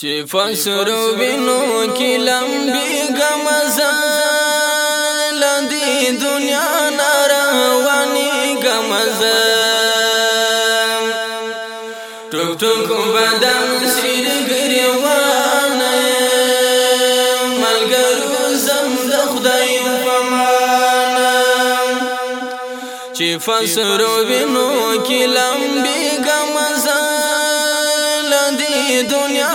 چې فسرو وینو کې لمبي غمزل دې دنیا ناروانی غمزل ټوک ټوک بدن سیر ګریوان ملګرو زم د خدای فمان چې فسرو وینو کې لمبي غمزل دې دنیا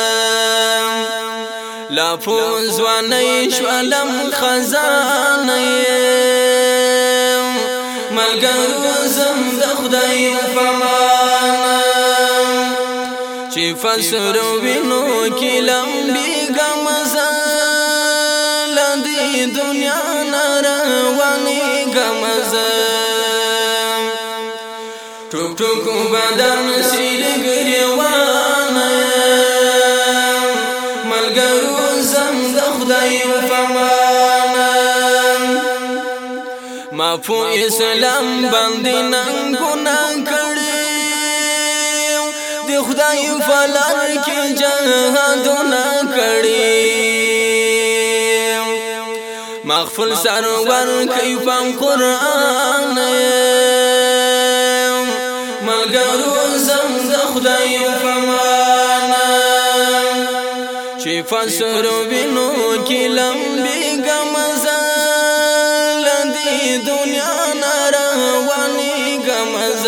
لا پوز و نیش علم خزانه ملګرو زم د خدای فرمان چې فسر وینو کې لمبي غم زل د دنیا نارواني غم زل ټوک ټوک بدن سیر ګریو اسلام باندې نن ګناه کړي دی خدای فلان کې جهاد نه کړي مغفل سرور کوي په قران مگر زم د خدای فمان چې فسر وینو کې لمبي غمزه دنیا ناروانی گمز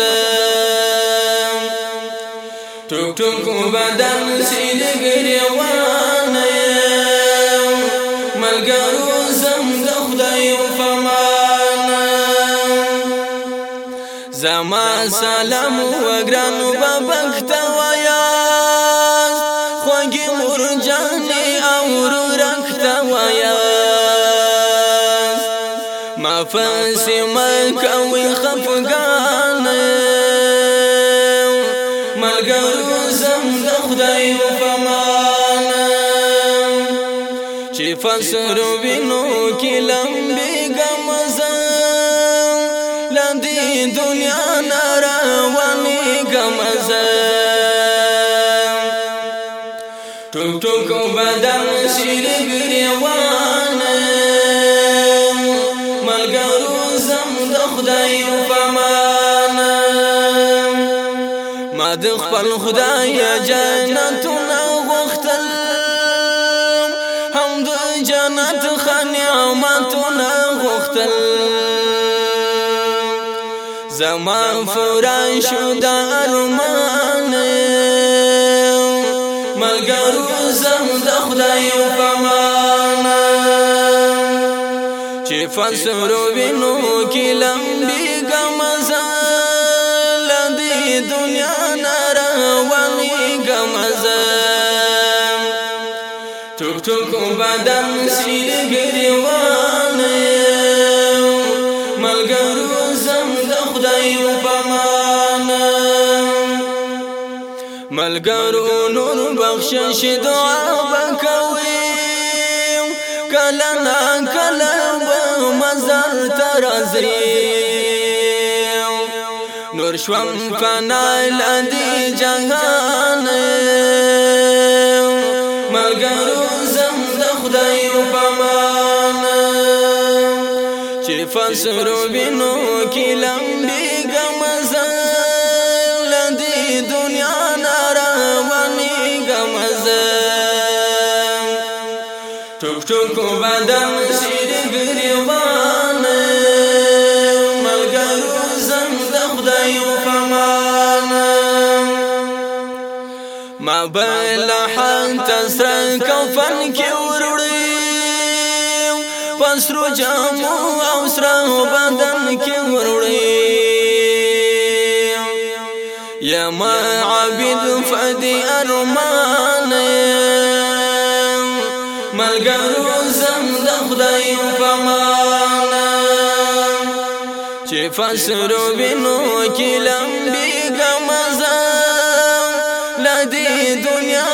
ٹک ٹک بدن سید گریوانی ملگرو زم دخدای فمان زما سلام وگرانو ببکتا ویاز خوانگی مرجانی او رو رکتا ویاز ماپس مکوي خفګان ملګرو زم د خدای په امان چې فسر وینو کې لمبي غم زم لاندې دنیا نارواني غم زم ټوک ټوک بدن خپل خدای جنت نو غختل هم د جنت خنعمت نو غختل زما فوران شو د ارمان مگر زم د خدای په چې فسر وینو کې لمبي غم زال د دنیا tuk tuk badam silgiriwane malgaru zam da khudai upamana malgaru nur bakhshish dua bakawi kalana kalam mazar tarazri nur shwam fana landi jahan malgaru خدای په پمان چې فسرو بینو کې لمبي غمزل لدی دنیا ناروانی غمزل ټوک ټوک بدن شیر ګریوان ملګرو زم د خدای په پمان ما بل حن تسرن کفن کې پسرو جامو او سره بدن کې وروړي یا ما عبد فدي ارمان ملګرو زم د خدای په مان چې فسرو بنو کې لمبي غمزه لدی دنیا